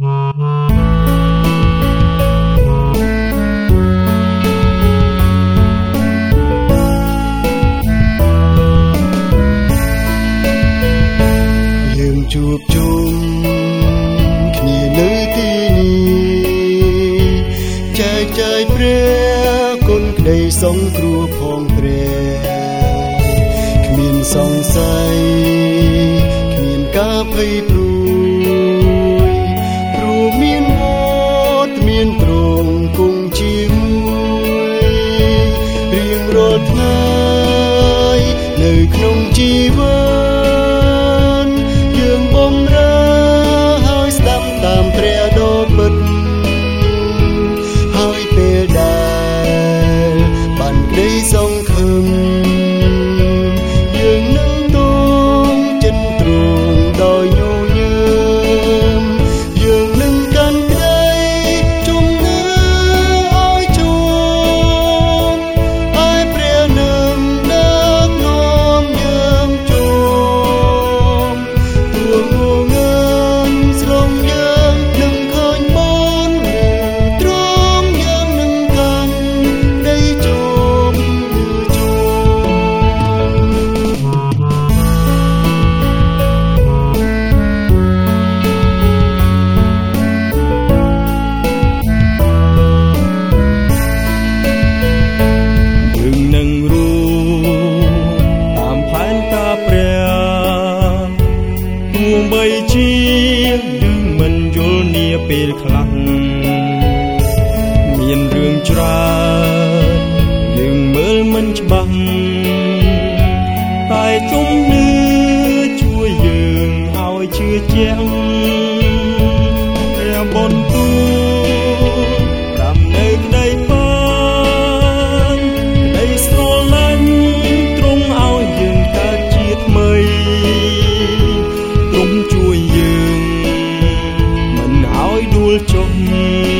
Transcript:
យើងជួបជុំគ្នានៅទីនេះចែកចាយព្រះគុណក្តីសង្គ្រោះផងព្រះគ្មានសង្ស័យគ្មានការភ័យ you. ខ្លះមានរឿងច្រើនយើងមើលមិនច្បាស់តែជំនឿជួយយើងឲ្យជឿជាក់ 中